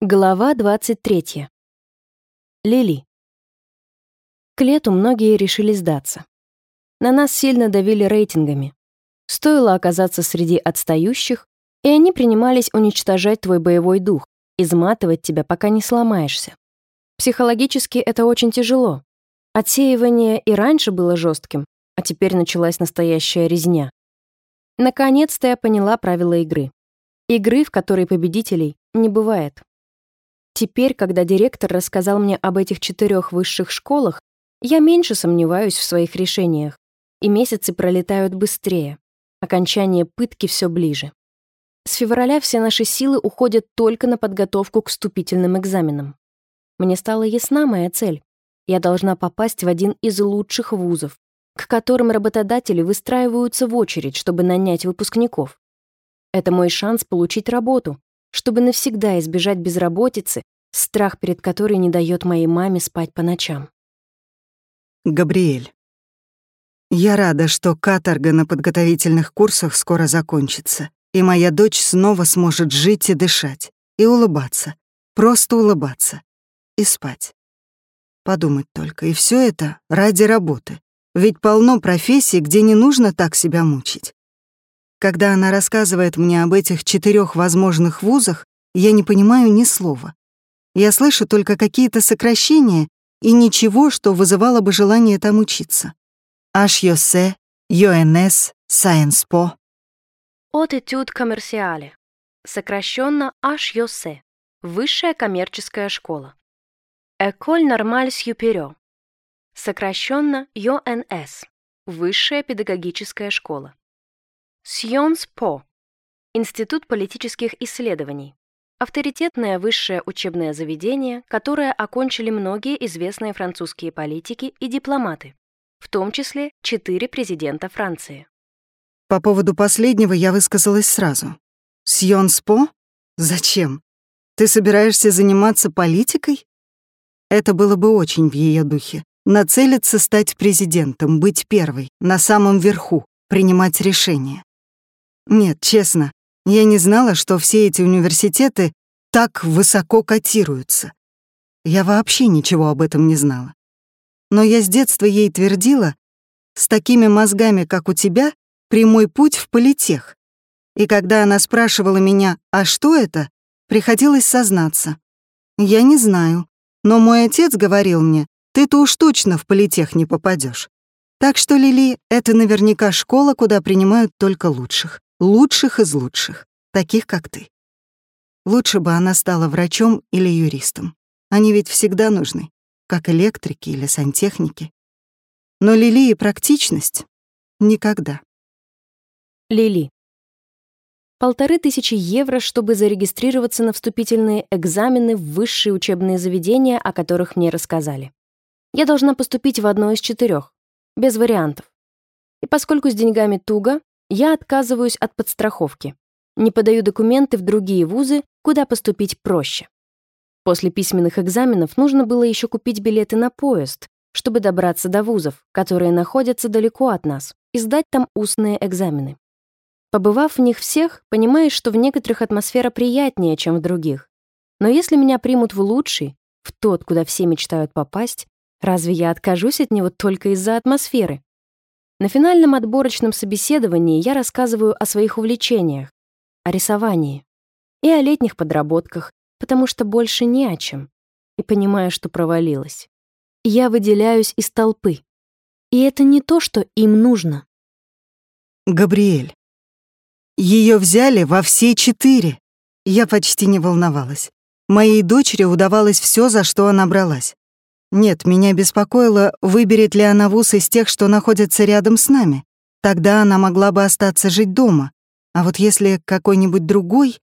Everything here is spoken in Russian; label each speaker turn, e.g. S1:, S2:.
S1: Глава 23. Лили. К лету многие решили сдаться. На нас сильно давили рейтингами. Стоило оказаться среди отстающих, и они принимались уничтожать твой боевой дух, изматывать тебя, пока не сломаешься. Психологически это очень тяжело. Отсеивание и раньше было жестким, а теперь началась настоящая резня. Наконец-то я поняла правила игры. Игры, в которой победителей не бывает. Теперь, когда директор рассказал мне об этих четырех высших школах, я меньше сомневаюсь в своих решениях, и месяцы пролетают быстрее. Окончание пытки все ближе. С февраля все наши силы уходят только на подготовку к вступительным экзаменам. Мне стала ясна моя цель. Я должна попасть в один из лучших вузов, к которым работодатели выстраиваются в очередь, чтобы нанять выпускников. Это мой шанс получить работу, чтобы навсегда избежать безработицы, страх перед которой не дает моей маме спать по ночам.
S2: Габриэль. Я рада, что каторга на подготовительных курсах скоро закончится, и моя дочь снова сможет жить и дышать, и улыбаться, просто улыбаться, и спать. Подумать только, и все это ради работы. Ведь полно профессий, где не нужно так себя мучить. Когда она рассказывает мне об этих четырех возможных вузах, я не понимаю ни слова. Я слышу только какие-то сокращения и ничего, что вызывало бы желание там учиться. HYOSE, UNS, Science Po.
S1: От Этюд Коммерциале. Сокращенно HYOSE. Высшая коммерческая школа. École Normale Supérieure. Сокращенно UNS. Высшая педагогическая школа. Sciences Po. Институт политических исследований. Авторитетное высшее учебное заведение, которое окончили многие известные французские политики и дипломаты, в том числе четыре президента Франции.
S2: По поводу последнего я высказалась сразу. Сьонс По? Зачем? Ты собираешься заниматься политикой? Это было бы очень в ее духе. Нацелиться стать президентом, быть первой, на самом верху, принимать решения. Нет, честно, я не знала, что все эти университеты так высоко котируются. Я вообще ничего об этом не знала. Но я с детства ей твердила, с такими мозгами, как у тебя, прямой путь в политех. И когда она спрашивала меня, а что это, приходилось сознаться. Я не знаю, но мой отец говорил мне, ты-то уж точно в политех не попадешь. Так что, Лили, это наверняка школа, куда принимают только лучших лучших из лучших, таких как ты. Лучше бы она стала врачом или юристом. Они ведь всегда нужны, как электрики или сантехники. Но Лили и практичность — никогда.
S1: Лили. Полторы тысячи евро, чтобы зарегистрироваться на вступительные экзамены в высшие учебные заведения, о которых мне рассказали. Я должна поступить в одно из четырех, без вариантов. И поскольку с деньгами туго, я отказываюсь от подстраховки. Не подаю документы в другие вузы, куда поступить проще. После письменных экзаменов нужно было еще купить билеты на поезд, чтобы добраться до вузов, которые находятся далеко от нас, и сдать там устные экзамены. Побывав в них всех, понимаешь, что в некоторых атмосфера приятнее, чем в других. Но если меня примут в лучший, в тот, куда все мечтают попасть, разве я откажусь от него только из-за атмосферы? На финальном отборочном собеседовании я рассказываю о своих увлечениях, о рисовании и о летних подработках, потому что больше не о чем, и понимаю, что провалилась. Я выделяюсь из толпы. И это не то, что им нужно.
S2: Габриэль. Ее взяли во все четыре. Я почти не волновалась. Моей дочери удавалось все, за что она бралась. Нет, меня беспокоило, выберет ли она вуз из тех, что находятся рядом с нами. Тогда она могла бы остаться жить дома. А вот если какой-нибудь другой...